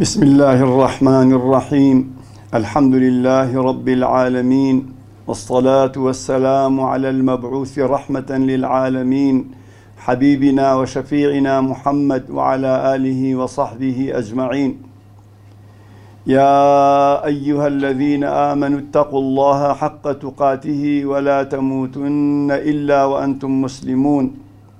بسم الله الرحمن الرحيم الحمد لله رب العالمين والصلاة والسلام على المبعوث رحمة للعالمين حبيبنا وشفيعنا محمد وعلى آله وصحبه أجمعين يا أيها الذين آمنوا اتقوا الله حق تقاته ولا تموتن إلا وأنتم مسلمون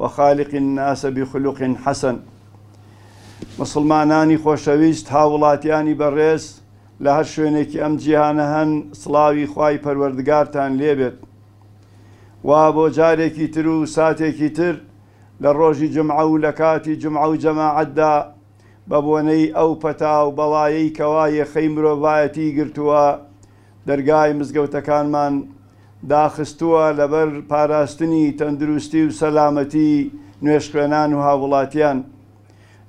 وخالق الناس بخلق حسن موسڵمانانی خۆشەویست، هاووڵاتیانی بەڕێز لە هەر شوێنێکی ئەم جیهانە هەن، سڵاوی خوای پەروەردگارتان لێ بێت. وا بۆ جارێکی تر و ساتێکی تر لە ڕۆژی جومعە و لە کاتی جومعە و جەماعەتدا بە بۆنەی ئەو پەتا و بەڵایەی کەوا یەخەی مرۆڤایەتیی گرتووە، دەرگای مزگەوتەکانمان داخستووە لەبەر پاراستنی تەندروستی و سەلامەتی نوێژخوێنان و هاووڵاتیان.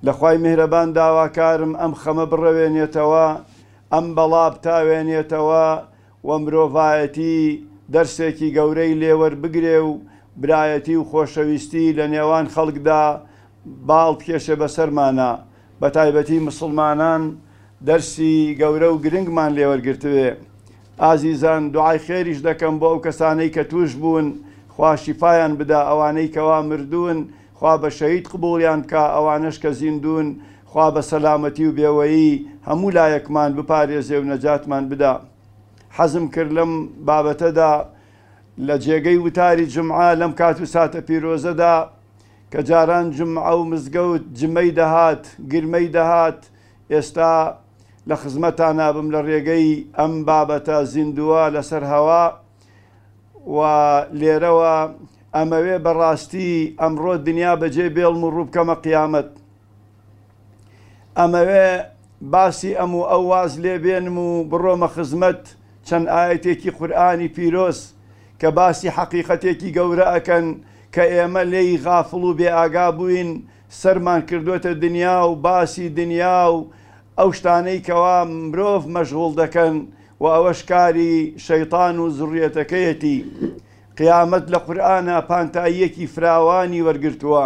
لە خوای میهرەبان داواکارم ئەم خەمە بڕەوێنێتەوە، ئەم بەڵا بتاوێنێتەوە و مرۆڤایەتی دەرسێکی گەورەی لێوەربگرێ و برایەتی و خۆشەویستی لە نێوان خەڵکدا باڵ بکێشێ بەسەرمانا. بەتایبەتی مسوڵمانان دەرسی گەورە و گرنگمان لێوەرگرتبێ ئازیزان دوعای خێریش دەکەم بۆ ئەو کەسانەی کە توش بوون خوا شیفایان بدا ئەوانەی کەوا مردوون خوا بە شەهید قبوڵیان بکا ئەوانەش کە زیندوون خوا بە سەلامەتی و بێوەیی هەموو لایەکمان بپارێزێ و نەجاتمان بدا حەزم کرد لەم بابەتەدا لە جێگەی وتاری جومعە لەم کات و ساتە پیرۆزەدا کە جاران جومعە و مزگەوت جمەی دەهات، گرمەی دەهات، ئێستا لە خزمەتانا بم لە رێگەی ئەم بابەتە زیندووە لەسەر هەوا و لێرەوە ئەمەوێ بە راستی ئەمڕۆ دنیا بەجێ بێڵم و رووبکەمە قیامەت. ئەمەوێ باسی ئەم و ئەو واز لێ بێنم و بڕۆمە خزمەت چەند ئایەتێکی قورئانی پیرۆز کە باسی حەقیقەتێکی گەورە ئەکەن کە ئێمە لێی غافڵ و بێ ئاگا بووین سەرمان کردۆتە دنیا و باسی دنیا و ئەو شتانەی کەوا مرۆڤ مەشغوڵ دەکەن و ئەوەش کاری شەیتان و زوڕیەتەکەیەتی قیامەت لە قورئانا پانتاییەکی فراوانی وەرگرتووە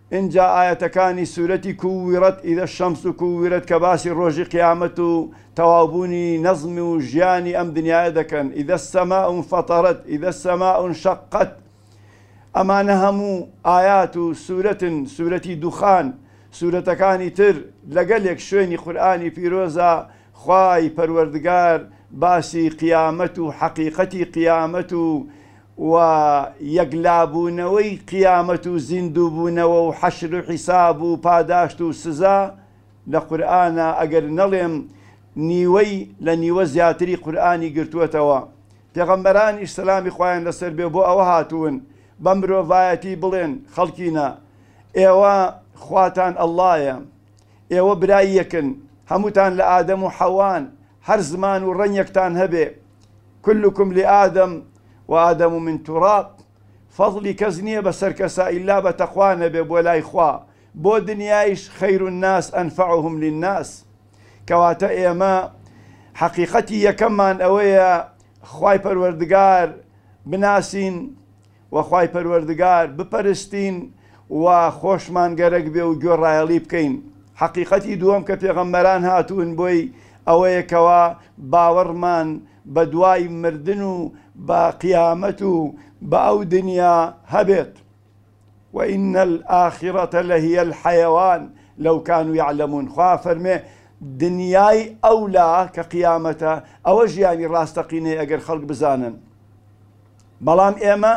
ئینجا ئایەتەکانی سورەتی کوویرەت اذا الشمس کوویرەت کە باسی ڕۆژی قیامەت و تەواوبوونی نەزم و ژیانی ئەم دنیایە دەکەن، اذا السماء انفطرت، اذا السماء انشقت، ئەمانە هەموو ئایات و سورەتن، سورەتی دوخان، سورەتەکانی تر لەگەلێک شوێنی قورئانی پیرۆزە خوای پەروەردگار باسی قیامەت و حەقیقەتی قیامەت و و یەکلابوونەوەی قیامەت و زیندووبوونەوە و حەشر و حیساب و پاداشت و سزا لە قورئانە، ئەگەر نەڵێم نیوەی لە نیوە زیاتری قورئانی گرتووەتەوە، پێغەمبەرانیش سەلامی خوایان لەسەر بێ بۆ ئەوە هاتوون بە مرۆڤایەتی بڵێن، خەڵکینە ئێوە خواتان اللەیە، ئێوە برای یەکن، هەمووتان لە ئادەم و حەوان، هەر زمان و ڕەنگێکتان هەبێ، کلکم لآدم وآدم من تراب فەزڵی کەس نیە بەسەر کەسا ئیلا بە تەقوا نەبێ بۆ لای خوا بۆ دنیایش خیر الناس انفعهم للناس کەواتە ئێمە حەقیقەتی یەکەممان ئەوەیە خوای پەروەردگار بناسین و خوای پەروەردگار بپەرستین و خۆشمان گەرەک بێ و گوێڕایەڵی بکەین. حەقیقەتی دووەم کە پێغەمبەران هاتوون بۆی ئەوەیە کەوا باوەڕمان بە دوای مردن و بە قیامەت و بە ئەو دنیا هەبێت، و ان الآخرە لهی الحیوان لو کانوا یعلمون، خوا ئەفەرمێ دنیای ئەولا کە قیامەتە ئەوە ژیانی ڕاستەقینەیە ئەگەر خەڵک بزانن. بەڵام ئێمە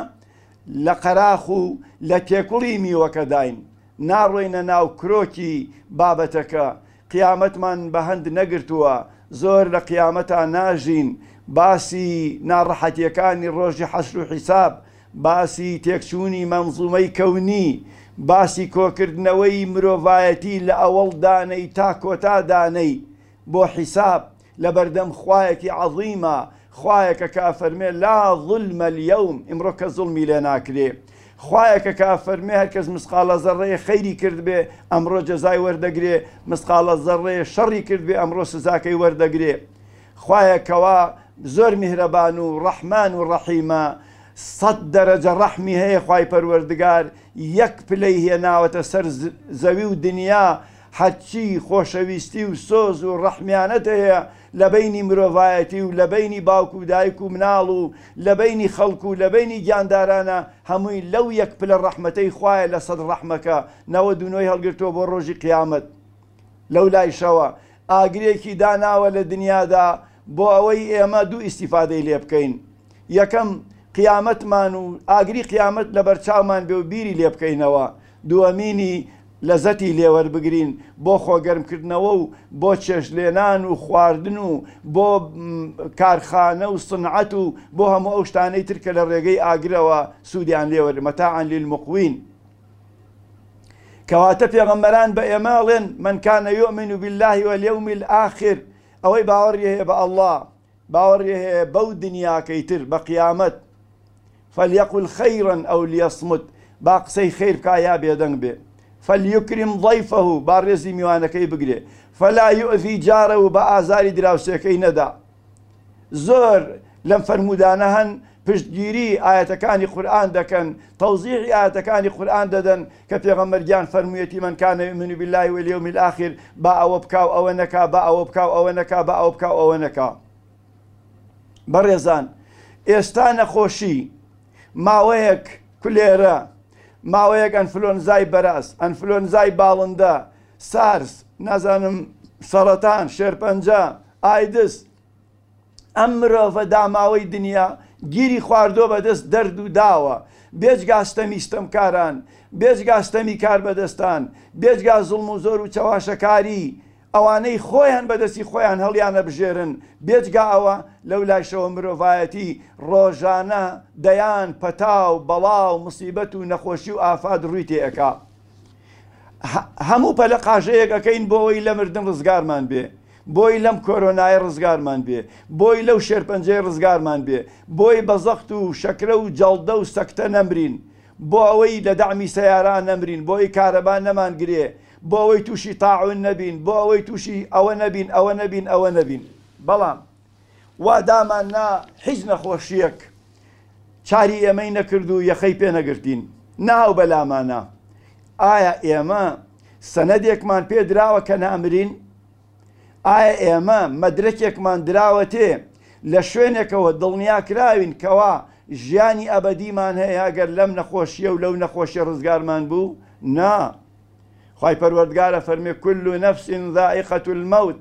لە قەراخ و لە تێکوڵی میوەکەداین، ناڕۆینە ناو کرۆکی بابەتەکە، قیامەتمان بە هەند نەگرتووە، زۆر لە قیامەتا ناژین، باسی ناڕەحەتییەکانی ڕۆژی حەشر و حیساب، باسی تێکچوونی مەنزوومەی کەونی، باسی کۆکردنەوەی مرۆڤایەتی لە ئەوەڵ دانەی تا کۆتا دانەی بۆ حیساب، لەبەردەم خوایەکی عەزیما، خوایەکە کە ئەفەرمێ، لا ظلم الیوم، ئیمڕۆ کەس زوڵمی لێ ناکرێ. خوایەکە کە ئەفەرمێ هەرکەس مسقاڵە زەڕڕەیێ خەیری کردبێ، ئەمڕۆ جەزای وەردەگرێ، مسقاڵە زەڕڕەیێ شەڕی کردبێ ئەمڕۆ سزاکەی وەردەگرێ. خوایە کەوا زۆر میهرەبان و ڕەحمان و ڕەحیمە، سەد دەرەجە ڕەحمی هەیە خوای پەروەردگار یەک پلەی هێناوەتە سەر زەوی و دنیا هەرچی خۆشەویستی و سۆز و ڕەحمیانەت هەیە لە بەینی مرۆڤایەتی و لە بەینی باوک و دایک و مناڵ و لە بەینی خەڵک و لە بەینی گیاندارانە هەمووی لەو یەک پلە ڕەحمەتەی خوایە لە سەد ڕەحمەکە نەوەد و نۆی هەڵگرتووە بۆ ڕۆژی قیامەت لەو لایشەوە ئاگرێکی داناوە لە دنیادا بۆ ئەوەی ئێمە دوو ئیستیفادەی لێ بکەین یەکەم قیامەتمان و ئاگری قیامەت لەبەرچاومان بێ و بیری لێ بکەینەوە دووەمینی لەزەتی لێوەربگرین بۆ خۆگەرمکردنەوە و بۆ چێشت لێنان و خواردن و بۆ کارخانە و سنعەت و بۆ هەموو ئەو شتانەی تر کە لە ڕێگەی ئاگرەوە سوودیان لێ وەرگرین، متاعا للمقوین. کەواتە پێغەمبەران بە ئێمە ئەڵێن، من کان یومن باللە والیوم الآخر، ئەوەی باوەڕی هەیە بە اللە، باوەڕی هەیە بەو دنیاکەی تر، بە قیامەت، فلیقل خیرا او لیصمت، با قسەی خیر بکا یا بێدەنگ بێ، فلیکرم ضیفه، با ڕێزی میوانەکەی بگرێ، فلا یوذی جاره، با ئازاری دراوسێکەی نەدا. زۆر لەم فەرموودانە هەن پشتگیری ئایەتەکانی قورئان دەکەن، تەوزیحی ئایەتەکانی قورئان دەدەن، کە پێغەمبەر گیان فەرموویەتی من کان یومن باللە والیوم الاخر با ئەوە بکا و ئەوە نەکا با ئەوە بکا و ئەوە نەکا با ئەوە بکا و ئەوە نەکا بەڕێزان ئێستا نەخۆشی ماوەیەک کولێرە ماوەیەک ئەنفلۆنزای بەراز ئەنفلۆنزای باڵندە سارس نازانم سەڕەتان شێرپەنجە ئایدس ئەم مرۆڤە داماوەی دنیا گیری خواردوە بەدەست دەرد و داوە بێجگا ستەمی ستەمکاران بێجگا ستەمی کاربەدەستان بێجگا زوڵم و زۆر و چەواشەکاری ئەوانەی خۆیان بەدەستی خۆیان هەڵیانەبژێرن بێجگا ئەوە لەولایشەوە مرۆڤایەتی ڕۆژانە دەیان پەتا و بەڵا و موسیبەت و نەخۆشی و ئافات ڕوی تێ ئەکا هەموو پەلە قاژەیەک ئەکەین بۆ ئەوەی لەمردن ڕزگارمان بێ بۆی لەم کۆرۆنایە ڕزگارمان بێ، بۆی لەو شێرپەنجەیە ڕزگارمان بێ، بۆی بە زەخت و شەکرە و جەڵدە و سەکتە نەمرین، بۆ ئەوەی لە دەعمی سەیارە نەمرین، بۆ ئەوەی کارەبا نەمانگرێ، بۆ ئەوەی تووشی تاعوون نەبین، بۆ ئەوەی تووشی ئەوە نەبین، ئەوە نەبین، ئەوە نەبین. بەڵام وا دامان نا حیچ نەخۆشیەک چاری ئێمەی نەکرد و یەخەی پێ نەگرتین نەهاو بەلامانا ئایا ئێمە سەنەدێکمان پێ دراوە کە نامرین ئایا ئێمە مەدرەکێکمان دراوەتێ لە شوێنێکەوە دڵنیا کراوین کەوا ژیانی ئەبەدیمان هەیە گەر لەم نەخۆشیە و لەو نەخۆشیە ڕزگارمان بوو نا خوای پەروەردگارە فەرمێ کل نفس ذائقة الموت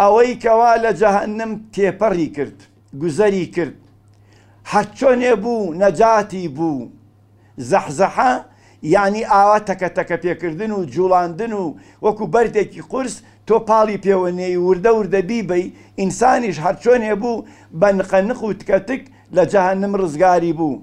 ئەوەی کەوا لە جەهەنم تێپەڕی کرد، گوزەری کرد، حەچۆنێ بوو نەجاتی بوو، زەحزەحە یانی ئاوا تەکە تەکە پێکردن و جوڵاندن و وەکو بەردێکی قورس تۆ پاڵی پێوە نێی وردە وردە بیبەی، ئینسانیش هەرچۆنێ بوو بە نقە نق و تکە تک لە جەهەنم ڕزگاری بوو.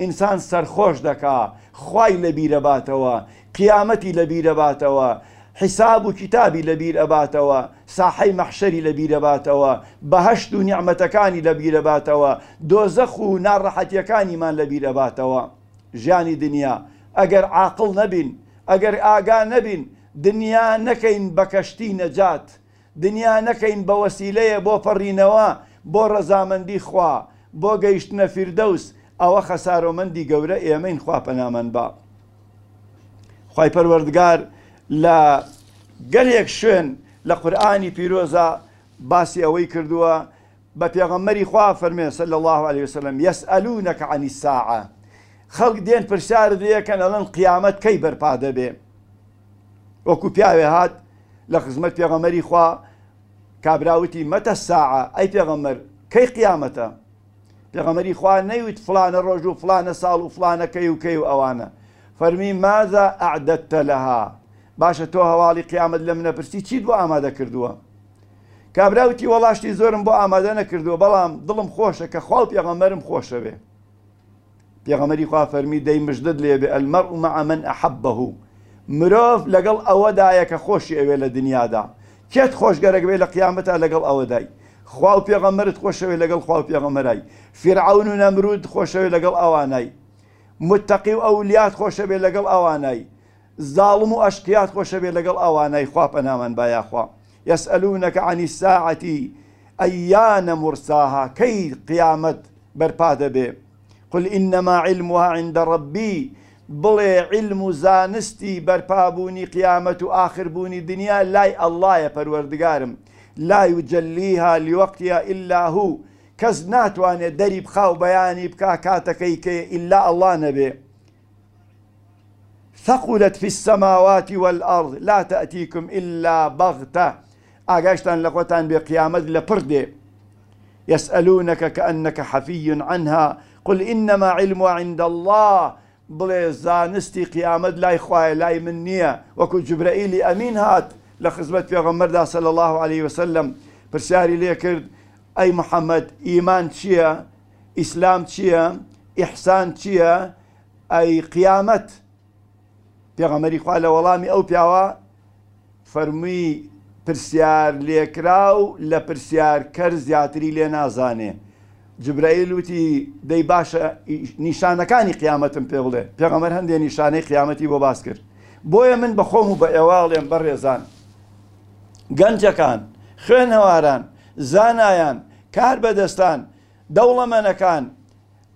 ئینسان سەرخۆش دەکا، خوای لەبیرەباتەوە، قیامەتی لەبیرەباتەوە، حیساب و کیتابی لەبیرئەباتەوە، ساحەی مەحشەری لەبیرەباتەوە، بەهەشت و نیعمەتەکانی لەبیرەباتەوە، دۆزەخ و ناڕەحەتیەکانیمان لەبیرئەباتەوە. ژیانی دنیا ئەگەر عاقڵ نەبین، ئەگەر ئاگا نەبین، دنیا نەکەین بەکەشتی نەجات، دنیا نەکەین بە وەسیلەیە بۆ پەڕینەوە بۆ ڕەزامەندی خوا بۆ گەیشتنە فیردەوس ئەوە خەسارۆمەندی گەورە ئێمەین خوا پەنامان با خوای پەروەردگار لە گەلێک شوێن لە قورئانی پیرۆزە باسی ئەوەی کردووە بە پێغەمبەری خوا فەرمێ صلی الله علیه وسلم یسئلونک عن الساعە خەڵک دێن پرسیارت لێکەن ئەڵێن قیامەت کەی بەرپا دەبێ وەکو پیاوێ هات لە خزمەت پێغەمبەری خوا کابرا وتی متە الساعە ئەی پێغەمبەر کەی قیامەتە پێغەمبەری خوا نەیوت فلانە ڕۆژ و فلانە ساڵ و فلانە کەی و کەی و ئەوانە فەرمی ماذا اعددت لها باشە تۆ هەواڵی قیامەت لە منە پرسی چیت بۆ ئامادە کردووە کابرا وتی وەڵا شتی زۆرم بۆ ئامادە نەکردووە بەڵام دڵم خۆشە کە خوا و پێغەمبەرم خۆشەوێ پێغەمبەری خوا فەرمی، دەی مژدەت لێ بێ، المرء مع من احبه، مرۆڤ لەگەڵ ئەوەدایە کە خۆشی ئەوێ لە دنیادا، کێت خۆش گەرەک بێ لە قیامەتا لەگەڵ ئەوەدای، خوا و پێغەمبەرت خۆشەوێ لەگەڵ خوا و پێغەمبەرای، فیرعەون و نەمرود خۆشەوێ لەگەڵ ئەوانای، متەقی و ئەولیات خۆشەوێ لەگەڵ ئەوانای، زاڵم و ئەشقیات خۆشەوێ لەگەڵ ئەوانای خوا پەنامان با یاخوا. یسئلونک عن الساعە ایان مرساها کەی قیامەت بەرپا دەبێ قل انما علمها عند ربی بڵێ عیلم و زانستی بەرپا بوونی قیامەت و ئاخر بوونی دنیا لای اللە پەروەردگارم لا یجلیها لوقتها الا هو کەس ناتوانێ دەری بخا و بەیانی بکا کاتەکەی کەیە الا اللە نەبێ ثقلت فی السماوات والارض لا تاتیکم الا بغتە ئاگاشتان لە خۆتان بێ قیامەت لە پڕ دێ یسئلونک کانک حفی عنها قل انما علمها عند اللە بڵێ زانستی قیامەت لای خوایە لای من نیە وەکو جبرئیلی ئەمین هات لە خزمەت پێغەمبەردا صلی اللە علیە وسلم پرسیاری لێ کرد ئەی محمد ئیمان چیە ئیسلام چیە ئیحسان چیە ئەی قیامەت پێغەمەری خوا لە وەڵامی ئەو پیاوە فەرمووی پرسیار لێکراو لە پرسیار کەر زیاتری لێ نازانێ جبرائیل وتی دەی باشە نیشانەکانی قیامەتم پێ بڵێ پێغەمەر هەندێ نیشانەی قیامەتی بۆ باس کرد بۆیە من بەخۆم و بە ئێواڵێن بەڕێزان گەنجەکان خوێنەواران زانایان کاربەدەستان، دەوڵەمەنەکان،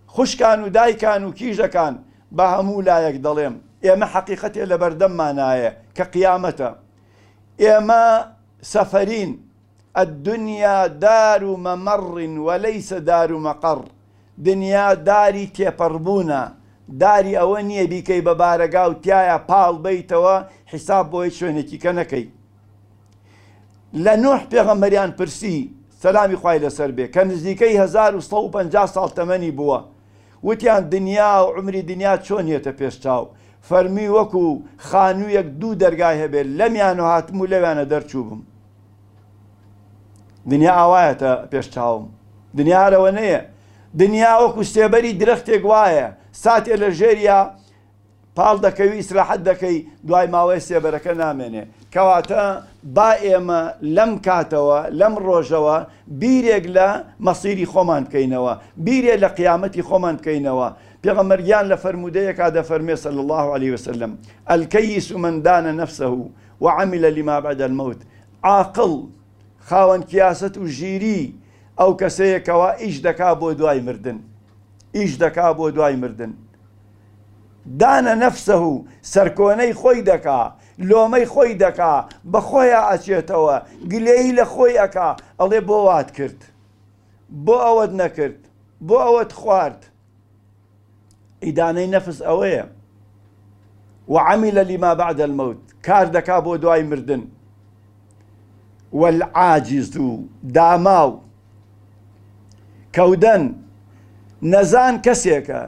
خوشکان و دایکان و کیژەکان، بە هەموو لایەک دەڵێم، ئێمە حەقیقەتێ لە بەردەممانایە کە قیامەتە. ئێمە سەفەرین، الدنیا دار ممر وليس دار مقر، دنیا داری تێپەڕبوونە، داری ئەوە نییە بیکەی بە بارەگا و تیایا پاڵ بەیتەوە، حیساب بۆ هیچ شوێنێکی کە نەکەی. لە نوح پێغەمبەریان پرسی، سەلامی خوای لەسەر بێ، کە نزیکەی هەزار و سەد و پەنجا ساڵ تەمەنی بووە، وتیان، دنیا و عومری دنیا چۆن یەتە پێش چاو؟ فەرمووی، وەکو خانوویەک دوو دەرگای هەبێت، لەمیان هاتم و لەویانە دەرچووبم. دنیا ئاوایەتە پێش چاوم. دنیا هەرەوەنەیە. دنیا وەکو سێبەری درەختێک وایە، ساتێ لە ژێریا پاڵ دەکەی و ئیسراحەت دەکەی دوای ماوەیە سێبەرەکە نامێنێ. کەواتە با ئێمە لەم کاتەوە لەم ڕۆژەوە بیرێک لە مەسیری خۆمان بکەینەوە بیرێ لە قیامەتی خۆمان بکەینەوە پێغەمبەر گیان لە فەرموودەیەکا دەفەرمێ صلی اللە علیە وسلم، الکیس من دان نفسه وعمل لما بعد الموت، عاقڵ، خاوەن کیاسەت و ژیری، ئەو کەسەیە کەوا ئیش دەکا بۆ دوای مردن ئیش دەکا بۆ دوای مردن. دانە نەفسە و سەرکۆنەی خۆی دەکا لۆمەی خۆی دەکا بەخۆیا ئەچێتەوە گلەیی لە خۆی ئەکا ئەڵێ بۆ وات کرد بۆ ئەوەت نەکرد بۆ ئەوەت خوارد ئیدانەی نەفس ئەوەیە وعمل لما بعد الموت کار دەکا بۆ دوای مردن والعاجز و داماو کەودەن نەزان کەسێکە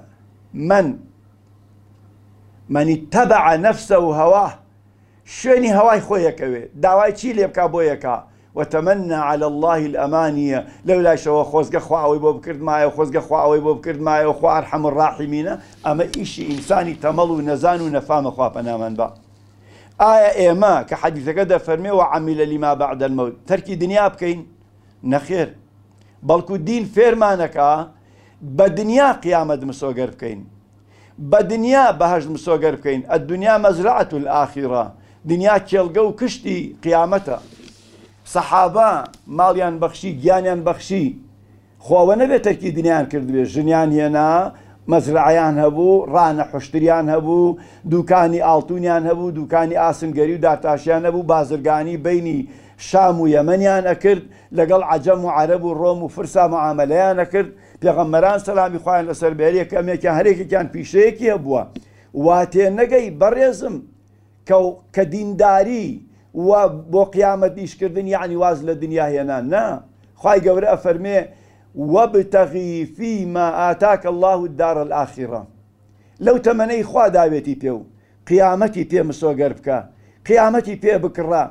من، من اتبع نفسه هواه، شوێنی هەوای خۆی یەکەوێ، داوای چی لێ بکا بۆی ئەکا، وتمنی علی اللە الامانی، لەولایشەوە خۆزگە خوا ئەوەی بۆ بکردمایە و خۆزگە خوا ئەوەی بۆ بکردمایە و خوا ارحم الراحمینە، ئەمە ئیشی ئینسانی تەمەڵ و نەزان و نەفامە خوا پەنامان با. ئایا ئێمە کە حەدیسەکە دەفەرموێ وعمل لما بعد الموت تەرکی دنیا بکەین؟ نەخێر بەڵکو دین فێرمان ئەکا، بە دنیا قیامەت مسۆگەر بکەین بە دنیا بەهەشت مسۆگەر بکەین الدنیا مزرعە الاخرە دنیا کێڵگە و کشتی قیامەتە سەحابە ماڵیان بەخشی گیانیان بەخشی خۆوە نەبێت تەرکی دنیایان کردبێ ژنیان هێنا مەزرعیان هەبوو ڕانە حشتریان هەبوو دوکانی ئاڵتونیان هەبوو دوکانی ئاسنگەری و دارتاشیان هەبوو بازرگانی بینی شام و یەمەنیان ئەکرد لەگەڵ عەجەم و عەرەب و ڕۆم و فرسا موعامەلەیان ئەکرد، پێغەمبەران سەلامی خوایان لەسەر بێ هەریەک کەمێکیان هەرێکێکیان پیشەیەکی هەبووە وا تێنەگەی بەڕێزم کە کە دینداری و بۆ قیامەت ئیش کردن یەعنی واز لە دنیا هێنان نا خوای گەورە ئەفەرمێ وابتغی فیما آتاک اللە الدار الآخرە لەو تەمەنەی خوا داوێتی پێ و قیامەتی پێ مسۆگەر بکە قیامەتی پێ بکڕە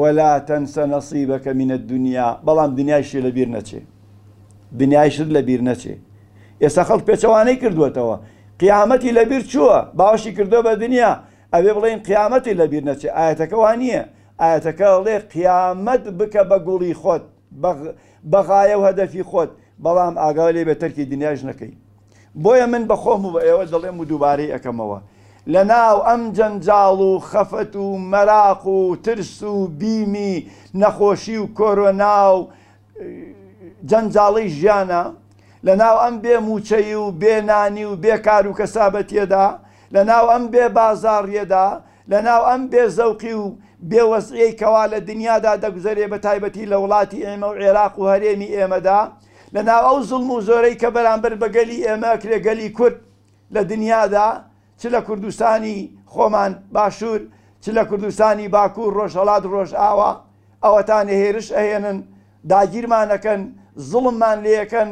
ولا تنس نصیبک من الدنیا بەڵام دنیایشی لەبیر نەچێ دنیایشت لەبیر نەچێ ئێستا خەڵک پێچەوانەی کردووەتەوە قیامەتی لەبیر چووە باوەشی کردووە بە دنیا ئەوێ بڵێن قیامەتی لەبیر نەچێ ئاەتەکە وا نییە ئاەتەکە ڵێ قیامەت بکە بە گوڵی خۆت بە غایە و هەدەفی خۆت بەڵام ئاگاوە لێ بێ تەرکی دنیاش نەکەی بۆیە من بە خۆم و بە ئێوە دەڵێم و دووبارەی ئەکەمەوە، لە ناو ئەم جەنجاڵ و خەفەت و مەراق و ترس و بیمی نەخۆشی و کۆرۆنا و جەنجاڵی ژیانا، لە ناو ئەم بێ مووچەی و بێ نانی و بێ کار و کەسابەتیەدا، لە ناو ئەم بێ بازاڕیەدا، لە ناو ئەم بێ زەوقی و بێ وەزعیەی کەوا لە دنیادا دەگوزەرێ بە تایبەتی لە وڵاتی ئێمە و عێراق و هەرێمی ئێمەدا، لە ناو ئەو زوڵم و زۆرەی کە بەرامبەر بە گەلی ئێمە ئەکرێ گەلی کورد لە دنیادا چ لە کوردستانی خۆمان باشور چ لە کوردستانی باکور ڕۆژهەڵات ڕۆژئاوا ئەوەتا نهێرش ئەهێنن داگیرمان ئەکەن زوڵممان لێ ئەکەن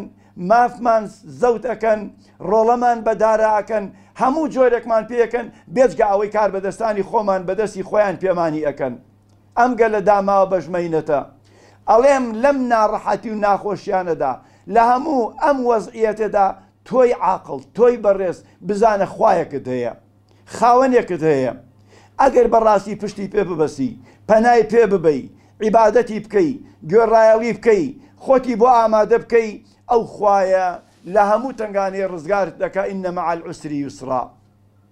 مافمان زەوت ئەکەن ڕۆڵەمان بە دارا ئەکەن هەموو جۆرێکمان پێ ئەکەن بێجگە ئەوەی کار بە دەستانی خۆمان بە دەستی خۆیان پێمانی ئەکەن. ئەم گەلە داماوە بەش مەینەتە ئەڵێم لەم ناڕەحەتی و ناخۆشیانەدا لە هەموو ئەم وەزعیەتەدا تۆی عاقڵ تۆی بەڕێز بزانە خوایەکت هەیە خاوەنێکت هەیە ئەگەر بەڕاستی پشتی پێ ببەسی پەنای پێ ببەی عیبادەتی بکەی گوێڕایەڵی بکەی خۆتی بۆ ئامادە بکەی ئەو خوایە لە هەموو تەنگانەی ڕزگارت دەکا ان مع العسر یسرا.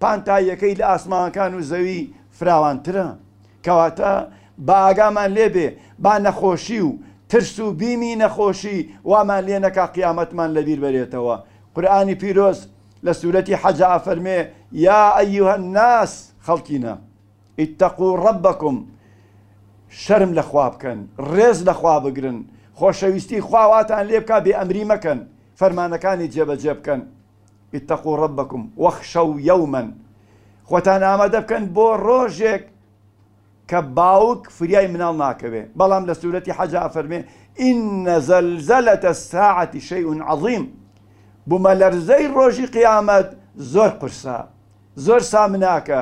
پانتاییەکەی لە ئاسمانەکان و زەوی فراوانترە. کەواتە با ئاگامان لێ بێ، با نەخۆشی و ترس و بیمی نەخۆشی وامان لێ نەکا قیامەتمان لە بیر بەرێتەوە. قورئانی پیرۆز لە سورەتی حەجە ئەفەرمێ، یا ایها الناس، خەڵکینە، اتقوا ربکم، شەرم لە خوا بکەن، ڕێز لە خوا بگرن، خۆشەویستی خوا واتان لێ بکا بێ ئەمری مەکەن، فەرمانەکانی جێبەجێ بکەن. اتقوا ربکم واخشوا یوما خۆتان ئامادە بکەن بۆ ڕۆژێک کە باوک فریای مناڵ ناکەوێ بەڵام لە سورەتی حەج ئەفەرمێ ان زلزلة الساعة شیء عظیم بومەلەرزەی ڕۆژی قیامەت زۆر قورسە زۆر سامناکە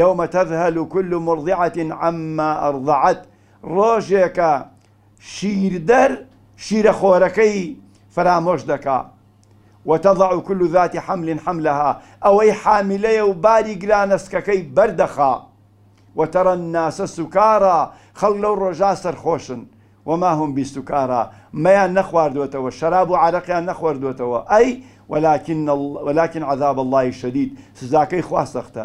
یوم تذهل کل مرضعة عما ارضعت ڕۆژێکە شیردەر شیرە خۆرەکەی فەرامۆش دەکا، وتضع کل ذات حمل حملها، ئەوەی حامیلەیە و باری گلانەسکەکەی بەر دەخا، وتری الناس سکاری، خەڵک لەو ڕۆژە سەرخۆشن، وما هم بسکاری، مەیان نەخواردوەتەوە، شەراب و عەرەقیان نەخۆردوەتەوە، ئەی ولکن عذاب اللە شدید، سزاکەی خوا سەختە،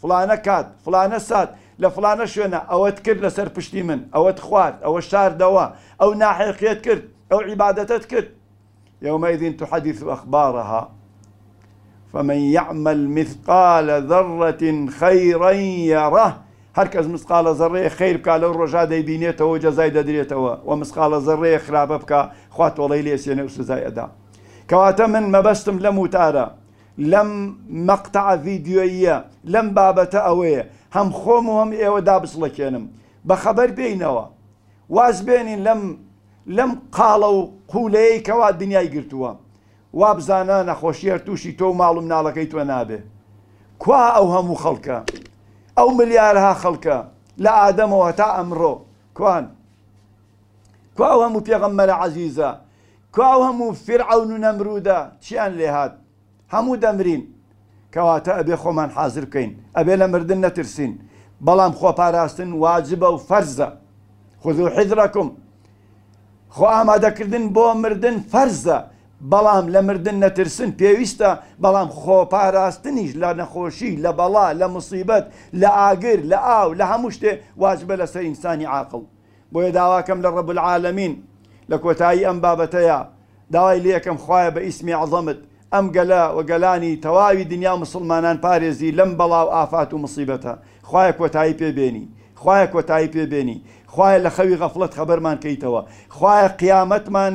فڵانە کات، فڵانە سات، لە فڵانە شوێنا، ئەوەت کرد لەسەر پشتی من، ئەوەت خوارد، ئەوە شاردەوە، ئەو ناحەقیەت کرد، ئەو عیبادەتەت کرد. یومئذ تحدث اخبارها فمن یعمل مثقال ذرە خیرا یرە، هەرکەس مسقاڵە زەڕەیەک خەیر بکا لەو ڕۆژا دەیبینێتەوەو جەزای دەدرێتەوە، وە مسقاڵە زەڕەیەک خراپە بکا خوا تۆڵەی لێ ئەسێنێو سزای ئەدا. کەواتە من مەبەستم لەم وتارە لەم مەقتەعە ڤیدیۆییە لەم بابەتە ئەوەیە هەم خۆم و هەم ئێوە دابچڵەکێنم بە خەبەر بێینەوە واز بێنین لەم لەم قاڵە و قولەیەی کەوا دنیای گرتووە وابزانە نەخۆشی هەر تووشی تۆ و ماڵ و مناڵەکەی تۆ نابێ کوا ئەو هەموو خەڵکە ئەو ملیارها خەڵکە لە ئادەمەوە هەتا ئەمڕۆ کوان کوا ئەو هەموو پێغەمبەرە عەزیزە کوا ئەو هەموو فیرعەون و نەمرودە چیان لێهات هەموو دەمرین کەواتە ئەبێ خۆمان حازر بکەین ئەبێ لە مردن نەترسین بەڵام خۆپاراستن واجبە و فەرزە خذو حذرکم خۆ ئامادەکردن بۆ مردن فەرزە بەڵام لە مردن نەترسن پێویستە بەڵام خۆپاراستنیش لە نەخۆشی لە بەڵا لە موسیبەت لە ئاگر لە ئاو لە هەموو شتێ واجبە لەسەر ئینسانی عاقڵ بۆیە داواکەم لە رب العالمین لە کۆتایی ئەم بابەتەیا داوای لێکەم خوایە بە ئیسمی عەزەمت ئەم گەلە و گەلانی تەواوی دنیا و موسڵمانان پارێزی لەم بەڵا و ئافات و موسیبەتە خوایە کۆتایی پێ بێنی خوایە کۆتایی پێ بێنی خوایە لە خەوی غەفڵەت خەبەرمان کەیتەوە خوایە قیامەتمان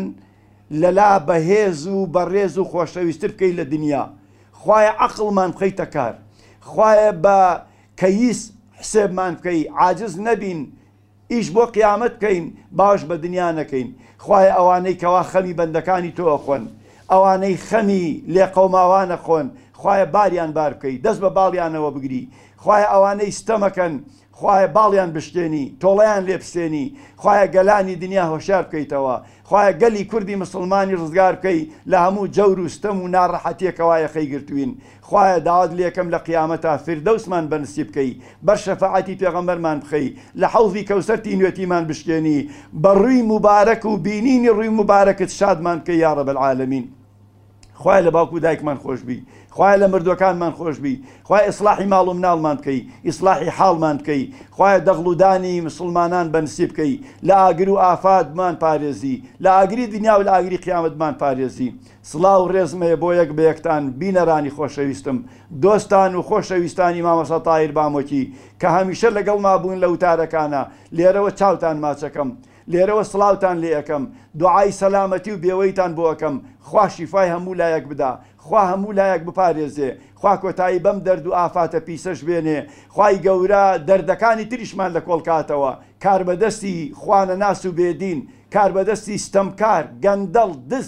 لەلا بەهێز و بەڕێز و خۆشەویستر بکەی لە دنیا خوایە عەقڵمان بخەیتە کار خوایە بە کەییس حسێبمان بکەی عاجز نەبین ئیش بۆ قیامەت بکەین باوەش بە دنیا نەکەین خوایە ئەوانەی کەوا خەمی بەندەکانی تۆ ئەخۆن ئەوانەی خەمی لێقەوماوان ئەخۆن خوایە باریان بار بکەی دەست بە باڵیانەوە بگری خوایە ئەوانەی ستەم ئەکەن خوایە باڵیان بشکێنی تۆڵەیان لێ بسێنی خوایە گەلانی دنیا هۆشیار بکەیتەوە خوایە گەلی کوردی مسوڵمانی ڕزگار بکەی لە هەموو جەور و ستەم و ناڕەحەتیە کە وایەخەی گرتوین خوایە داوات لێکەم لە قیامەتا فیردەوسمان بە نسیب کەی بەر شەفاعەتی پێغەمبەرمان بخەی لە حەوزی کەوسەر تینوێتیمان بشکێنی بە ڕوی موبارەک و بینینی ڕوی موبارەکت شادمان بکەی یارب العالمین. خوایە لە باوکو دایکمان خۆشبی خوایە لە مردوەکانمان خۆشبی خوای ئیسلاحی ماڵ و مناڵمان بکەی ئیسلاحی حاڵمان بکەی خوایە دەغڵ و دانی مسلمانان بەنسیب بکەی لە ئاگر و ئافات بمان پارێزی لە ئاگری دنیا و لە ئاگری قیامەت بمان پارێزی سڵاو ڕێزم هەیە بۆ یەک بە یەکتان بینەرانی خۆشەویستم دۆستان و خۆشەویستانی مامۆستا تاهیر بامۆکی کە هەمیشە لەگەڵما بوون لە وتارەکانا لێرەوە چاوتان ماچەکەم لێرەوە سڵاوتان لێ ئەکەم دوعای سەلامەتی و بێوەیتان بۆ ئەکەم خوا شیفای هەموو لایەک بدا خوا هەموو لایەک بپارێزێ خوا کۆتایی بەم دەرد و ئافاتە پیسەش بێنێ خوای گەورە دەردەکانی تریشمان لە کۆڵ کاتەوە کاربەدەستی خوانەناس و بێدین کاربەدەستی ستەمکار گەندەڵ دز